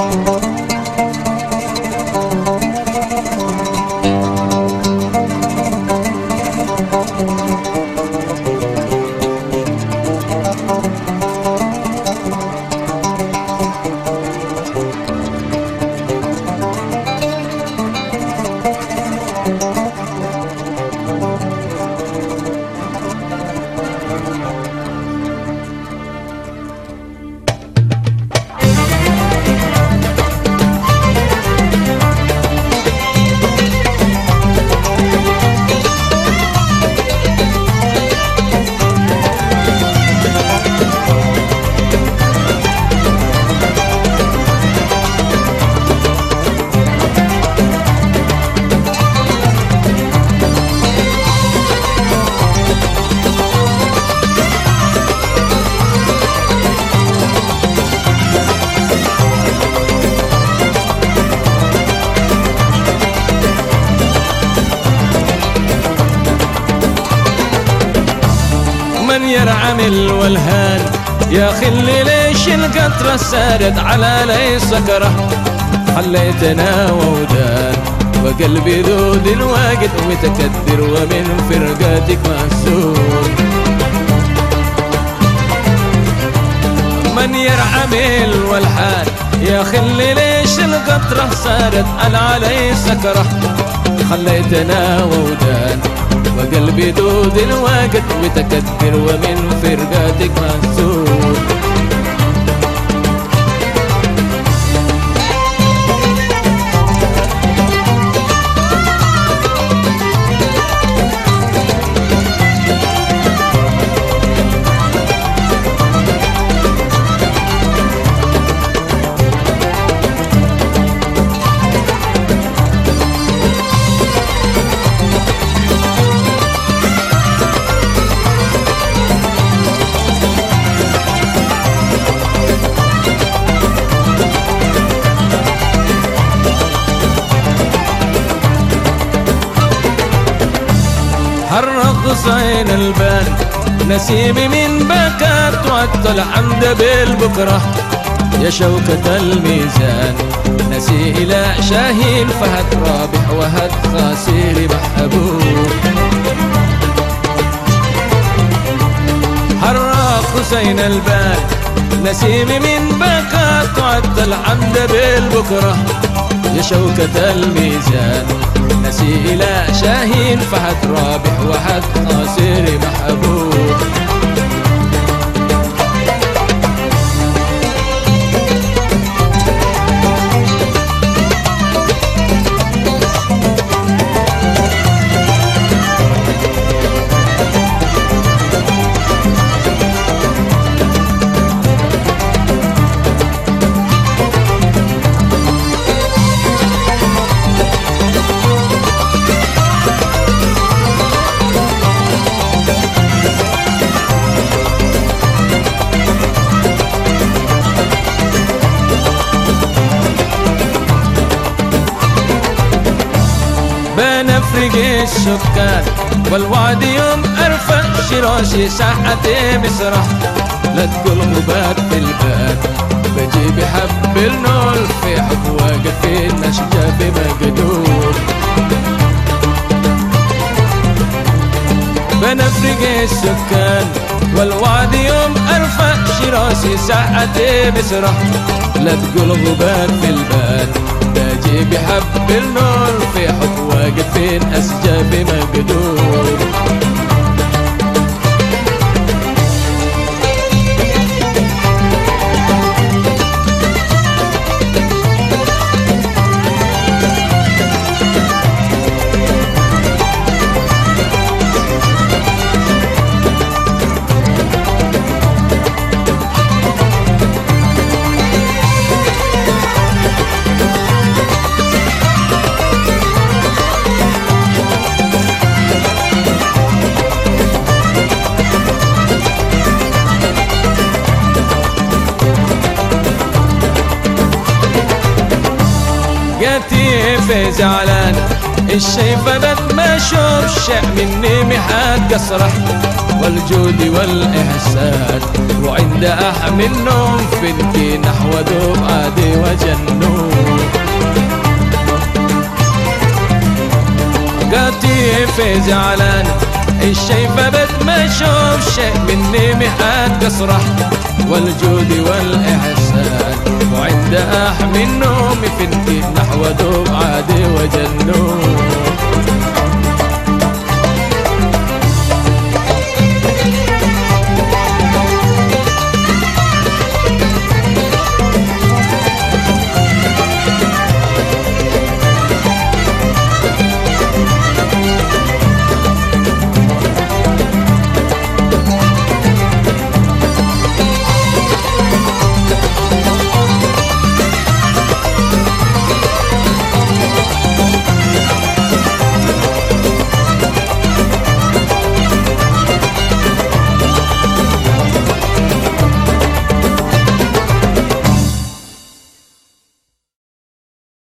Música يرعم الولهان. يا خلي ليش القطرة سارت على لي سكرة خليتنا وودان. وقلبي ذود الوقت متكدر ومن فرقاتك مسؤول من يرحم الولحان يا خلي ليش القطرة صارت على علي سكرة خليتنا وودان. وقلبي دود الوقت متكدر ومن فرقاتك مسؤول حرق صين البان نسيمي من بكات وعدت حمد بالبكرة يا شوكة الميزان نسي إلى شاهين فهد رابح وهد خاسر محبوب. حرق حسين البان نسيمي من بكات وعدت الحمد بالبكرة يا شوكة الميزان نسي إلى شاهين فهد رابح وحد ناصر محبوب. بنفرق السكان والوعد يوم أرفع شراشي ساحتي بسرح لا تقول غبات في الباب بجيب حب النور في حب واقف النشجة بمقدور بنفرق السكان والوعد يوم أرفع شراسي ساحتي بسرح لا تقول غبات في البال باجي بحب النور في حب واقفين أسجاب مقدور جاتي في زعلان الشي بدت ما أشوف شيء مني محاد قصرح والجود والإحسان. وعند أحمل النوم فنتي نحو ذوب عادي وجنون. قاتي في زعلان. الشي بدت ما شيء مني محاد قصرح والجود والإحسان. وعند أحمي النوم فنتي نحو ذوب عادي وجنون.